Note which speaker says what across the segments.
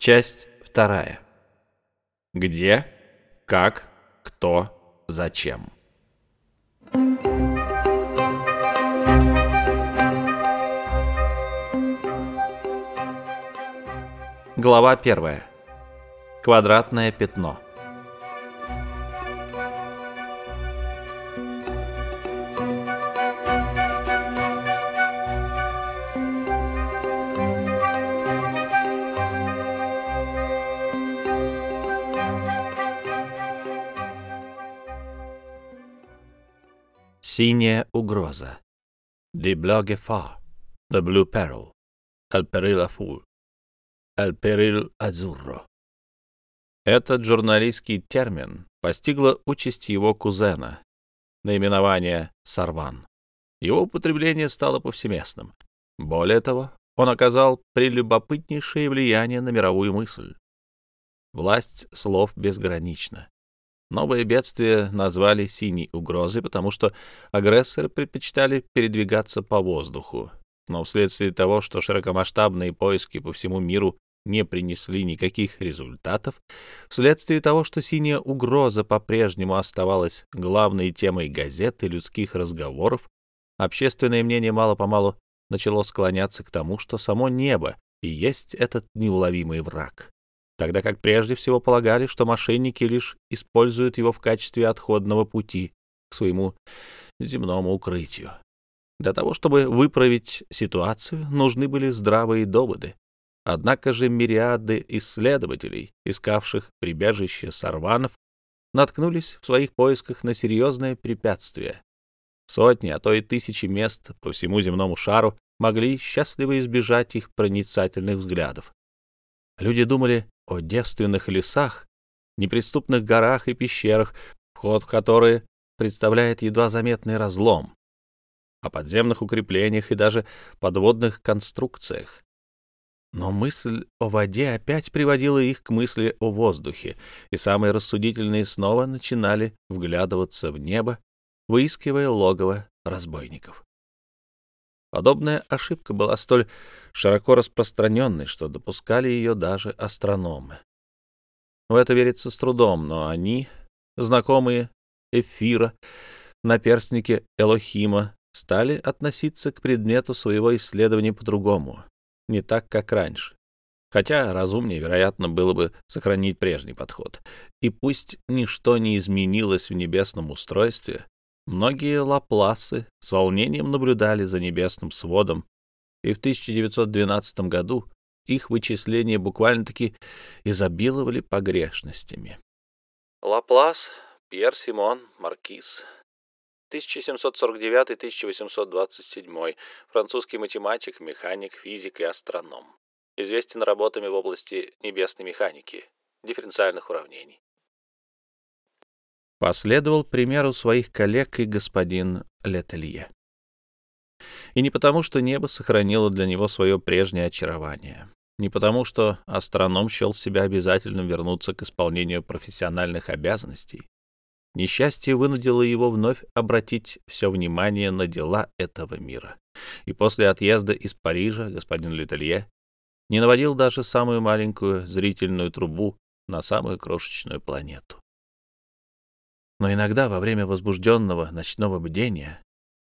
Speaker 1: Часть вторая. Где, как, кто, зачем. Глава первая. Квадратное пятно. Синяя угроза. Die Blue Gefahr. The Blue Peril. El Peril Azul. El Peril Azzurro. Этот журналистский термин постигла участь его кузена, наименование Сарван. Его употребление стало повсеместным. Более того, он оказал прелюбопытнейшее влияние на мировую мысль. Власть слов безгранична. Новое бедствие назвали «синей угрозой», потому что агрессоры предпочитали передвигаться по воздуху. Но вследствие того, что широкомасштабные поиски по всему миру не принесли никаких результатов, вследствие того, что синяя угроза по-прежнему оставалась главной темой газет и людских разговоров, общественное мнение мало-помалу начало склоняться к тому, что само небо и есть этот неуловимый враг тогда как прежде всего полагали, что мошенники лишь используют его в качестве отходного пути к своему земному укрытию. Для того, чтобы выправить ситуацию, нужны были здравые доводы. Однако же мириады исследователей, искавших прибежище сорванов, наткнулись в своих поисках на серьезное препятствие. Сотни, а то и тысячи мест по всему земному шару могли счастливо избежать их проницательных взглядов. Люди думали о девственных лесах, неприступных горах и пещерах, вход в которые представляет едва заметный разлом, о подземных укреплениях и даже подводных конструкциях. Но мысль о воде опять приводила их к мысли о воздухе, и самые рассудительные снова начинали вглядываться в небо, выискивая логово разбойников. Подобная ошибка была столь широко распространенной, что допускали ее даже астрономы. В это верится с трудом, но они, знакомые Эфира, наперстники Элохима, стали относиться к предмету своего исследования по-другому, не так, как раньше. Хотя разумнее, вероятно, было бы сохранить прежний подход. И пусть ничто не изменилось в небесном устройстве, Многие лапласы с волнением наблюдали за небесным сводом, и в 1912 году их вычисления буквально-таки изобиловали погрешностями. Лаплас, Пьер Симон, Маркиз, 1749-1827, французский математик, механик, физик и астроном. Известен работами в области небесной механики, дифференциальных уравнений. Последовал примеру своих коллег и господин Летелье. И не потому, что небо сохранило для него свое прежнее очарование, не потому, что астроном счел себя обязательным вернуться к исполнению профессиональных обязанностей. Несчастье вынудило его вновь обратить все внимание на дела этого мира. И после отъезда из Парижа господин Летелье не наводил даже самую маленькую зрительную трубу на самую крошечную планету. Но иногда во время возбужденного ночного бдения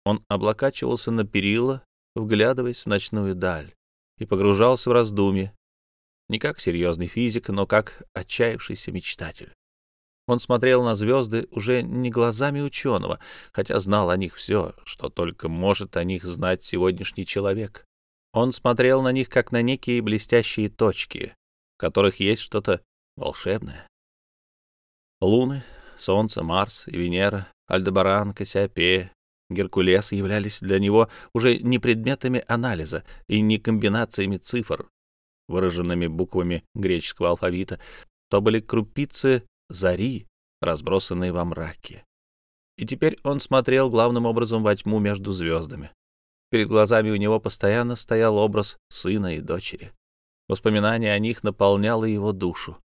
Speaker 1: он облокачивался на перила, вглядываясь в ночную даль, и погружался в раздумье, не как серьезный физик, но как отчаявшийся мечтатель. Он смотрел на звезды уже не глазами ученого, хотя знал о них все, что только может о них знать сегодняшний человек. Он смотрел на них как на некие блестящие точки, в которых есть что-то волшебное. Луны, Солнце, Марс и Венера, Альдебаран, Кассиопея, Геркулес являлись для него уже не предметами анализа и не комбинациями цифр, выраженными буквами греческого алфавита, то были крупицы зари, разбросанные во мраке. И теперь он смотрел главным образом во тьму между звездами. Перед глазами у него постоянно стоял образ сына и дочери. Воспоминание о них наполняло его душу.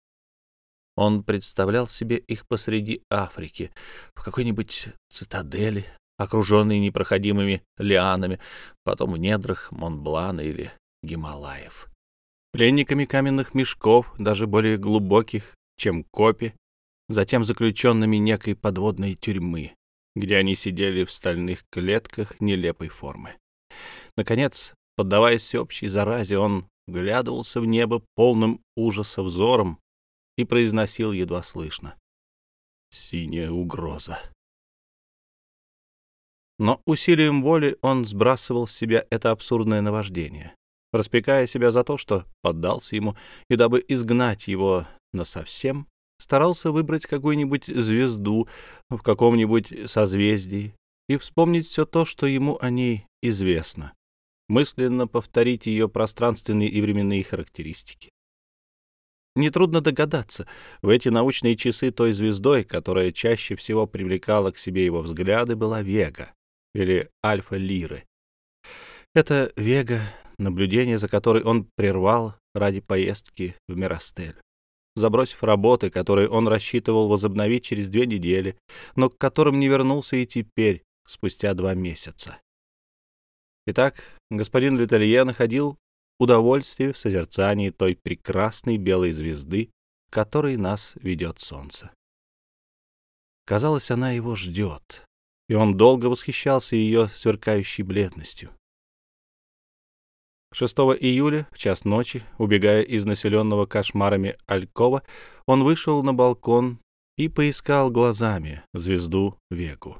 Speaker 1: Он представлял себе их посреди Африки, в какой-нибудь цитадели, окруженной непроходимыми лианами, потом в недрах Монблана или Гималаев. пленниками каменных мешков, даже более глубоких, чем копи, затем заключенными некой подводной тюрьмы, где они сидели в стальных клетках нелепой формы. Наконец, поддаваясь всеобщей заразе, он вглядывался в небо полным ужаса взором и произносил едва слышно. «Синяя угроза». Но усилием воли он сбрасывал с себя это абсурдное наваждение, распекая себя за то, что поддался ему, и дабы изгнать его насовсем, старался выбрать какую-нибудь звезду в каком-нибудь созвездии и вспомнить все то, что ему о ней известно, мысленно повторить ее пространственные и временные характеристики. Нетрудно догадаться, в эти научные часы той звездой, которая чаще всего привлекала к себе его взгляды, была Вега или Альфа-Лиры. Это Вега, наблюдение за которой он прервал ради поездки в Миростель, забросив работы, которые он рассчитывал возобновить через две недели, но к которым не вернулся и теперь, спустя два месяца. Итак, господин Летелье находил удовольствие в созерцании той прекрасной белой звезды, которой нас ведет солнце. Казалось, она его ждет, и он долго восхищался ее сверкающей бледностью. 6 июля, в час ночи, убегая из населенного кошмарами Алькова, он вышел на балкон и поискал глазами звезду Вегу.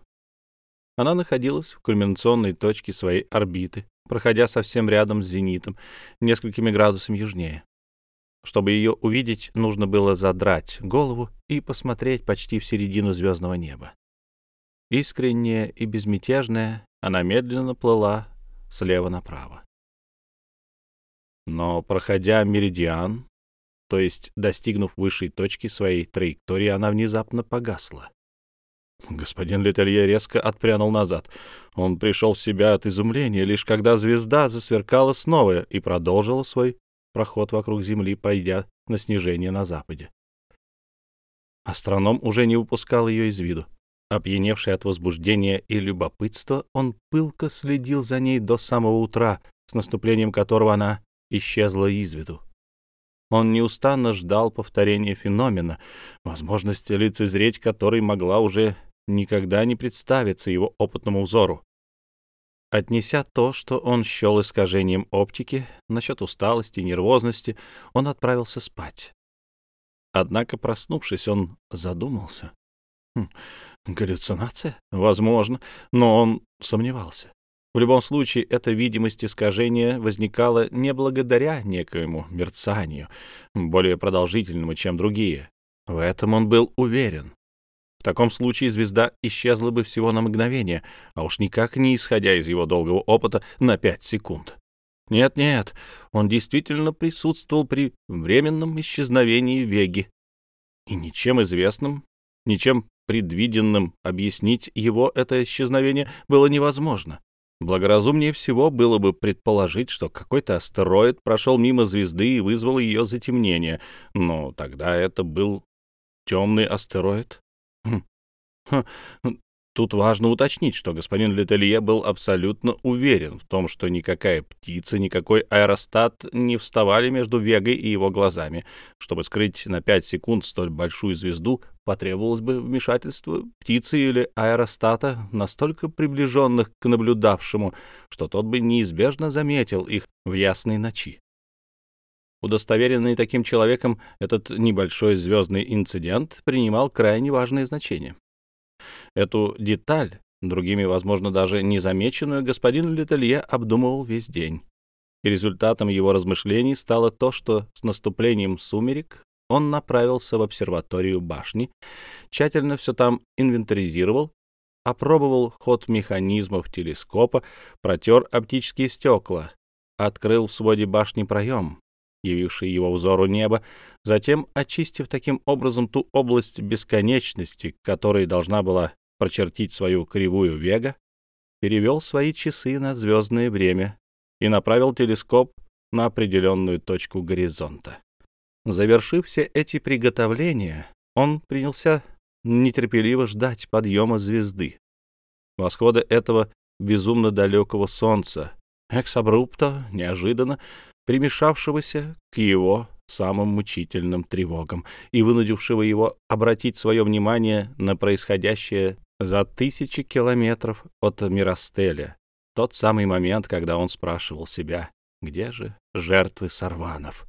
Speaker 1: Она находилась в кульминационной точке своей орбиты, проходя совсем рядом с зенитом, несколькими градусами южнее. Чтобы ее увидеть, нужно было задрать голову и посмотреть почти в середину звездного неба. Искренняя и безмятежная, она медленно плыла слева направо. Но, проходя меридиан, то есть достигнув высшей точки своей траектории, она внезапно погасла. Господин Летелье резко отпрянул назад. Он пришел в себя от изумления, лишь когда звезда засверкала снова и продолжила свой проход вокруг Земли, пойдя на снижение на западе. Астроном уже не выпускал ее из виду. Опьяневший от возбуждения и любопытства, он пылко следил за ней до самого утра, с наступлением которого она исчезла из виду. Он неустанно ждал повторения феномена, возможности лицезреть который могла уже никогда не представиться его опытному взору. Отнеся то, что он счел искажением оптики, насчет усталости и нервозности, он отправился спать. Однако, проснувшись, он задумался. Хм, галлюцинация? Возможно, но он сомневался. В любом случае, эта видимость искажения возникала не благодаря некоему мерцанию, более продолжительному, чем другие. В этом он был уверен. В таком случае звезда исчезла бы всего на мгновение, а уж никак не исходя из его долгого опыта на пять секунд. Нет-нет, он действительно присутствовал при временном исчезновении Веги. И ничем известным, ничем предвиденным объяснить его это исчезновение было невозможно. Благоразумнее всего было бы предположить, что какой-то астероид прошел мимо звезды и вызвал ее затемнение, но тогда это был темный астероид. Хм. Хм. Тут важно уточнить, что господин Летелье был абсолютно уверен в том, что никакая птица, никакой аэростат не вставали между Вегой и его глазами. Чтобы скрыть на 5 секунд столь большую звезду, потребовалось бы вмешательство птицы или аэростата, настолько приближенных к наблюдавшему, что тот бы неизбежно заметил их в ясной ночи. Удостоверенный таким человеком, этот небольшой звездный инцидент принимал крайне важное значение. Эту деталь, другими, возможно, даже незамеченную, господин Летелье обдумывал весь день. И результатом его размышлений стало то, что с наступлением сумерек он направился в обсерваторию башни, тщательно все там инвентаризировал, опробовал ход механизмов телескопа, протер оптические стекла, открыл в своде башни проем, явивший его взору небо, затем, очистив таким образом ту область бесконечности, которой должна была прочертить свою кривую вега, перевел свои часы на звездное время и направил телескоп на определенную точку горизонта. Завершив все эти приготовления, он принялся нетерпеливо ждать подъема звезды, восхода этого безумно далекого солнца. Эксабрупто, неожиданно, примешавшегося к его самым мучительным тревогам и вынудившего его обратить свое внимание на происходящее за тысячи километров от Миростеля, тот самый момент, когда он спрашивал себя, где же жертвы сорванов.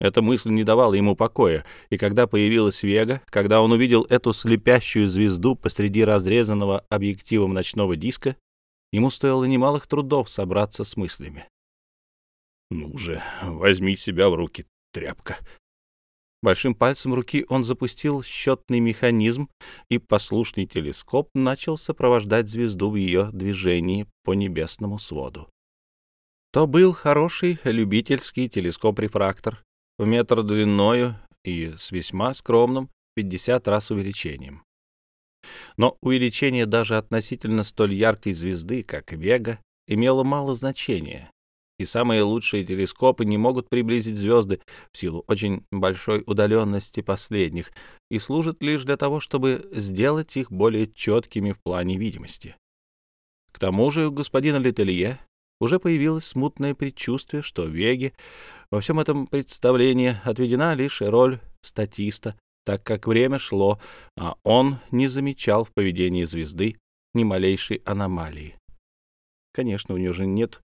Speaker 1: Эта мысль не давала ему покоя, и когда появилась Вега, когда он увидел эту слепящую звезду посреди разрезанного объективом ночного диска, ему стоило немалых трудов собраться с мыслями. «Ну же, возьми себя в руки, тряпка!» Большим пальцем руки он запустил счетный механизм, и послушный телескоп начал сопровождать звезду в ее движении по небесному своду. То был хороший любительский телескоп-рефрактор в метр длиною и с весьма скромным 50 раз увеличением. Но увеличение даже относительно столь яркой звезды, как Вега, имело мало значения, и самые лучшие телескопы не могут приблизить звезды в силу очень большой удаленности последних и служат лишь для того, чтобы сделать их более четкими в плане видимости. К тому же у господина Летелье уже появилось смутное предчувствие, что Веге во всем этом представлении отведена лишь роль статиста, так как время шло, а он не замечал в поведении звезды ни малейшей аномалии. Конечно, у него же нет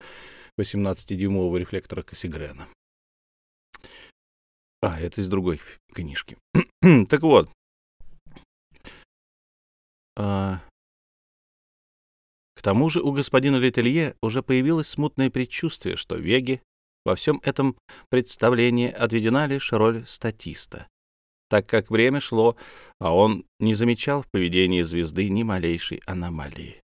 Speaker 1: 18-дюймового рефлектора Кассигрена. А, это из другой книжки. так вот. А... К тому же у господина Летелье уже появилось смутное предчувствие, что Веге во всем этом представлении отведена лишь роль статиста, так как время шло, а он не замечал в поведении звезды ни малейшей аномалии.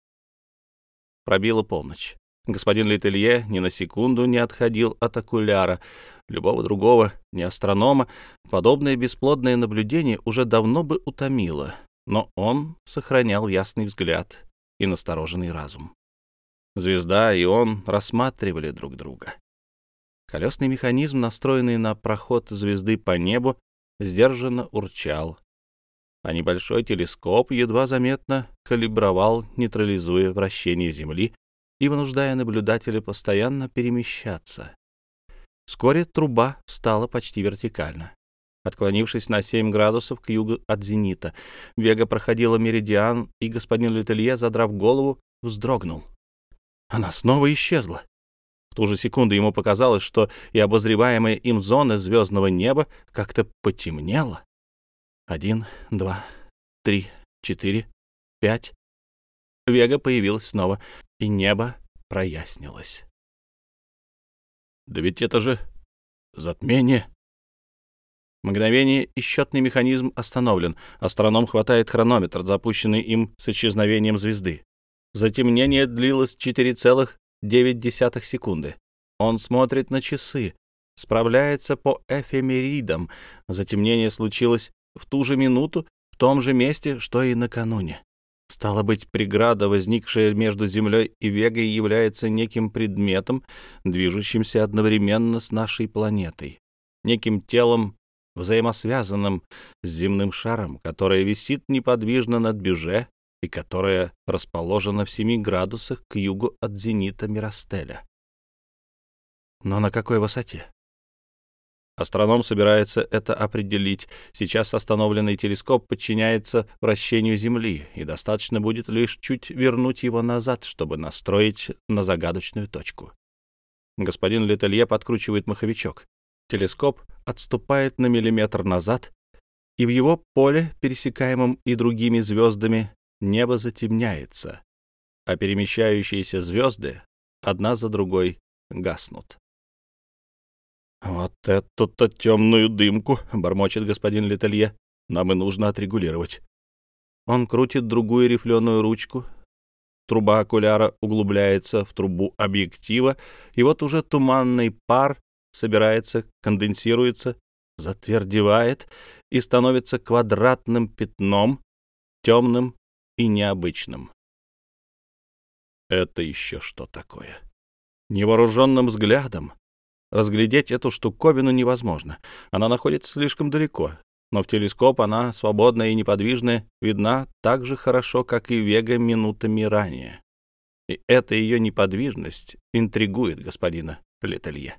Speaker 1: Пробила полночь. Господин Летелье ни на секунду не отходил от окуляра. Любого другого, не астронома, подобное бесплодное наблюдение уже давно бы утомило, но он сохранял ясный взгляд и настороженный разум. Звезда и он рассматривали друг друга. Колесный механизм, настроенный на проход звезды по небу, сдержанно урчал, а небольшой телескоп едва заметно калибровал, нейтрализуя вращение Земли и вынуждая наблюдателя постоянно перемещаться. Вскоре труба встала почти вертикально. Отклонившись на 7 градусов к югу от зенита, Вега проходила меридиан, и господин Летелье, задрав голову, вздрогнул. Она снова исчезла. В ту же секунду ему показалось, что и обозреваемая им зона звездного неба как-то потемнела. Один, два, три, четыре, пять. Вега появилась снова, и небо прояснилось. «Да ведь это же затмение!» Мгновение и счетный механизм остановлен. Астроном хватает хронометр, запущенный им с исчезновением звезды. Затемнение длилось 4,9 секунды. Он смотрит на часы, справляется по эфемеридам. Затемнение случилось в ту же минуту, в том же месте, что и накануне. Стало быть, преграда, возникшая между Землей и Вегой, является неким предметом, движущимся одновременно с нашей планетой, неким телом, взаимосвязанным с земным шаром, которое висит неподвижно над бюже и которое расположено в семи градусах к югу от зенита Миростеля. Но на какой высоте? Астроном собирается это определить. Сейчас остановленный телескоп подчиняется вращению Земли, и достаточно будет лишь чуть вернуть его назад, чтобы настроить на загадочную точку. Господин Летелье подкручивает маховичок. Телескоп отступает на миллиметр назад, и в его поле, пересекаемом и другими звездами, небо затемняется, а перемещающиеся звезды одна за другой гаснут. «Вот эту-то темную дымку!» — бормочет господин Летелье. «Нам и нужно отрегулировать». Он крутит другую рифленую ручку. Труба окуляра углубляется в трубу объектива, и вот уже туманный пар собирается, конденсируется, затвердевает и становится квадратным пятном, темным и необычным. Это еще что такое? Невооруженным взглядом Разглядеть эту штуковину невозможно. Она находится слишком далеко. Но в телескоп она, свободная и неподвижная, видна так же хорошо, как и Вега минутами ранее. И эта ее неподвижность интригует господина Летелье.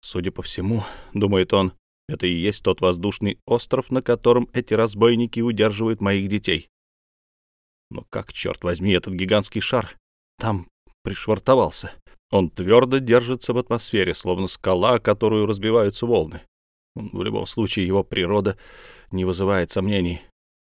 Speaker 1: Судя по всему, думает он, это и есть тот воздушный остров, на котором эти разбойники удерживают моих детей. Но как, черт возьми, этот гигантский шар там пришвартовался? Он твердо держится в атмосфере, словно скала, которую разбиваются волны. В любом случае, его природа не вызывает сомнений.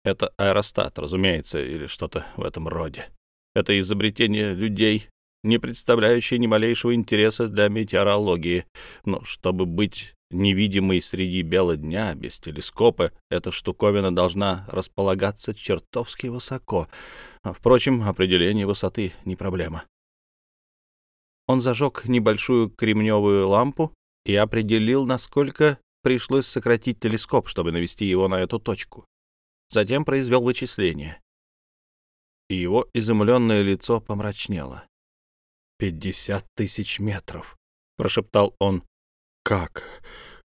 Speaker 1: Это аэростат, разумеется, или что-то в этом роде. Это изобретение людей, не представляющее ни малейшего интереса для метеорологии. Но чтобы быть невидимой среди бела дня, без телескопа, эта штуковина должна располагаться чертовски высоко. Впрочем, определение высоты не проблема. Он зажег небольшую кремневую лампу и определил, насколько пришлось сократить телескоп, чтобы навести его на эту точку. Затем произвел вычисление. И его изумленное лицо помрачнело. «Пятьдесят тысяч метров», — прошептал он. «Как?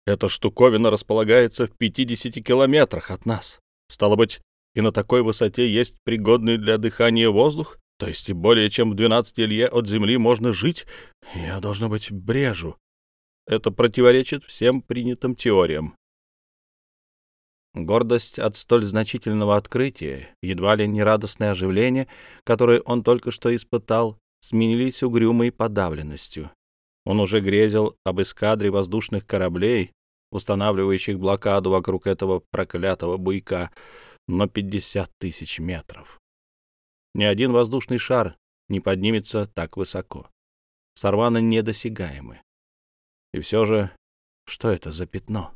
Speaker 1: Эта штуковина располагается в пятидесяти километрах от нас. Стало быть, и на такой высоте есть пригодный для дыхания воздух? То есть и более чем в 12 лье от Земли можно жить? Я, должно быть, брежу. Это противоречит всем принятым теориям. Гордость от столь значительного открытия, едва ли не радостное оживление, которое он только что испытал, сменились угрюмой подавленностью. Он уже грезил об эскадре воздушных кораблей, устанавливающих блокаду вокруг этого проклятого буйка, но 50 тысяч метров. Ни один воздушный шар не поднимется так высоко. Сорваны недосягаемы. И все же, что это за пятно?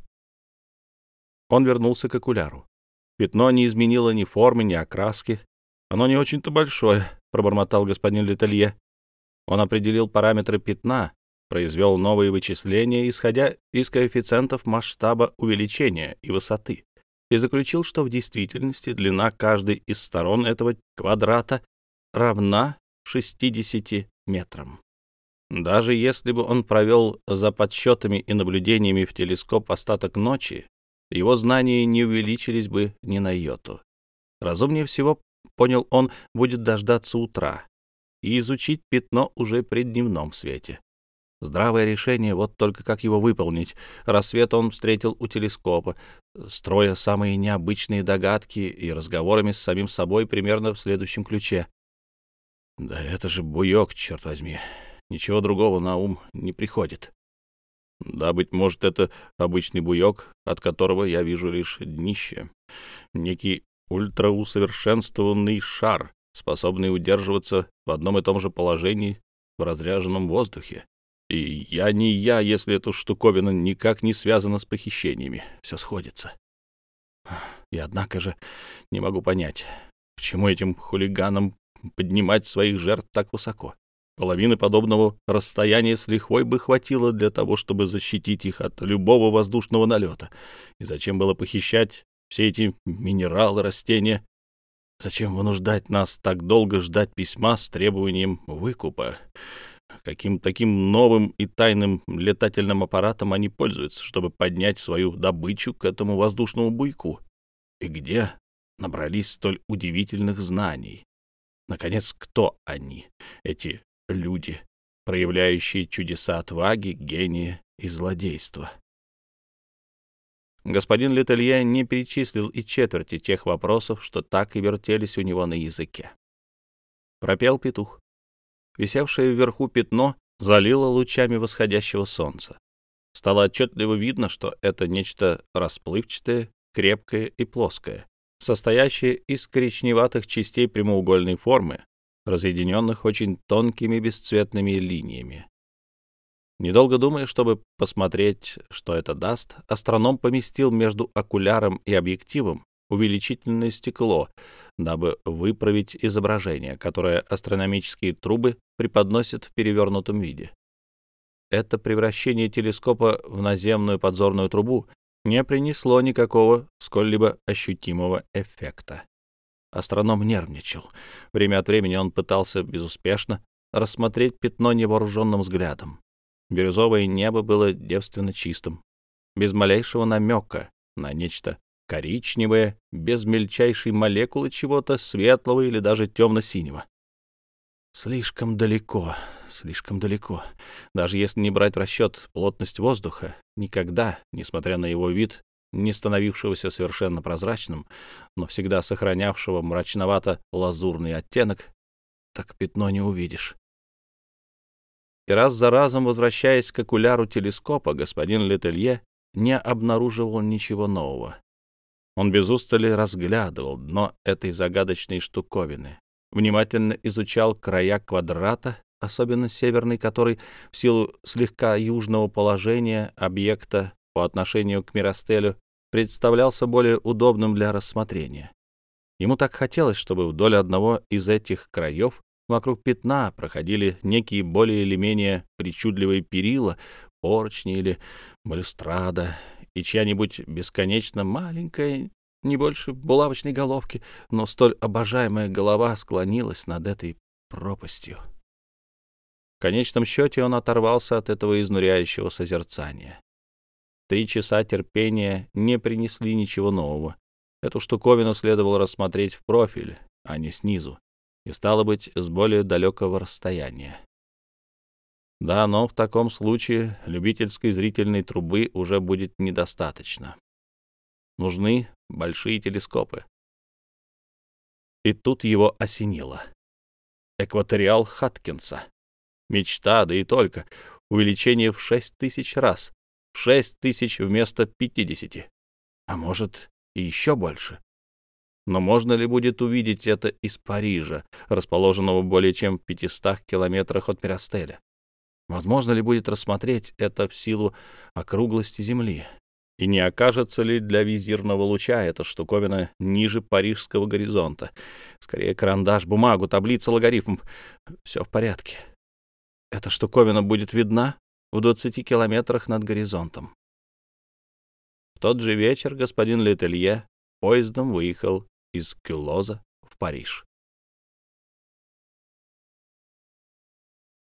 Speaker 1: Он вернулся к окуляру. Пятно не изменило ни формы, ни окраски. Оно не очень-то большое, пробормотал господин Летелье. Он определил параметры пятна, произвел новые вычисления, исходя из коэффициентов масштаба увеличения и высоты, и заключил, что в действительности длина каждой из сторон этого квадрата равна 60 метрам. Даже если бы он провел за подсчетами и наблюдениями в телескоп остаток ночи, его знания не увеличились бы ни на йоту. Разумнее всего, понял он, будет дождаться утра и изучить пятно уже при дневном свете. Здравое решение, вот только как его выполнить. Рассвет он встретил у телескопа, строя самые необычные догадки и разговорами с самим собой примерно в следующем ключе. «Да это же буёк, черт возьми. Ничего другого на ум не приходит. Да, быть может, это обычный буёк, от которого я вижу лишь днище. Некий ультраусовершенствованный шар, способный удерживаться в одном и том же положении в разряженном воздухе. И я не я, если эта штуковина никак не связана с похищениями. Все сходится. И однако же не могу понять, почему этим хулиганам поднимать своих жертв так высоко. Половины подобного расстояния с лихвой бы хватило для того, чтобы защитить их от любого воздушного налета. И зачем было похищать все эти минералы, растения? Зачем вынуждать нас так долго ждать письма с требованием выкупа? Каким таким новым и тайным летательным аппаратом они пользуются, чтобы поднять свою добычу к этому воздушному буйку? И где набрались столь удивительных знаний? Наконец, кто они, эти люди, проявляющие чудеса отваги, гения и злодейства. Господин Летелье не перечислил и четверти тех вопросов, что так и вертелись у него на языке. Пропел петух. Висевшее вверху пятно залило лучами восходящего солнца. Стало отчетливо видно, что это нечто расплывчатое, крепкое и плоское, состоящее из коричневатых частей прямоугольной формы, разъединенных очень тонкими бесцветными линиями. Недолго думая, чтобы посмотреть, что это даст, астроном поместил между окуляром и объективом увеличительное стекло, дабы выправить изображение, которое астрономические трубы преподносят в перевернутом виде. Это превращение телескопа в наземную подзорную трубу не принесло никакого сколь-либо ощутимого эффекта. Астроном нервничал. Время от времени он пытался безуспешно рассмотреть пятно невооруженным взглядом. Бирюзовое небо было девственно чистым, без малейшего намека на нечто коричневое, без мельчайшей молекулы чего-то светлого или даже темно-синего. Слишком далеко, слишком далеко. Даже если не брать в расчет плотность воздуха, никогда, несмотря на его вид, не становившегося совершенно прозрачным, но всегда сохранявшего мрачновато-лазурный оттенок, так пятно не увидишь. И раз за разом, возвращаясь к окуляру телескопа, господин Летелье не обнаруживал ничего нового. Он без устали разглядывал дно этой загадочной штуковины, внимательно изучал края квадрата, особенно северный, который в силу слегка южного положения объекта по отношению к Миростелю представлялся более удобным для рассмотрения. Ему так хотелось, чтобы вдоль одного из этих краев вокруг пятна проходили некие более или менее причудливые перила, поручни или балюстрада, и чья-нибудь бесконечно маленькая, не больше булавочной головки, но столь обожаемая голова склонилась над этой пропастью. В конечном счете он оторвался от этого изнуряющего созерцания. Три часа терпения не принесли ничего нового. Эту штуковину следовало рассмотреть в профиль, а не снизу, и, стало быть, с более далекого расстояния. Да, но в таком случае любительской зрительной трубы уже будет недостаточно. Нужны большие телескопы. И тут его осенило. Экваториал Хаткинса. Мечта, да и только. Увеличение в шесть тысяч раз. В шесть тысяч вместо пятидесяти. А может, и еще больше. Но можно ли будет увидеть это из Парижа, расположенного более чем в 500 километрах от Миростеля? Возможно ли будет рассмотреть это в силу округлости Земли? И не окажется ли для визирного луча эта штуковина ниже парижского горизонта? Скорее, карандаш, бумагу, таблица, логарифм. Все в порядке. Эта штуковина будет видна в 20 километрах над горизонтом. В тот же вечер господин Летелье поездом выехал из Кюлоза в Париж.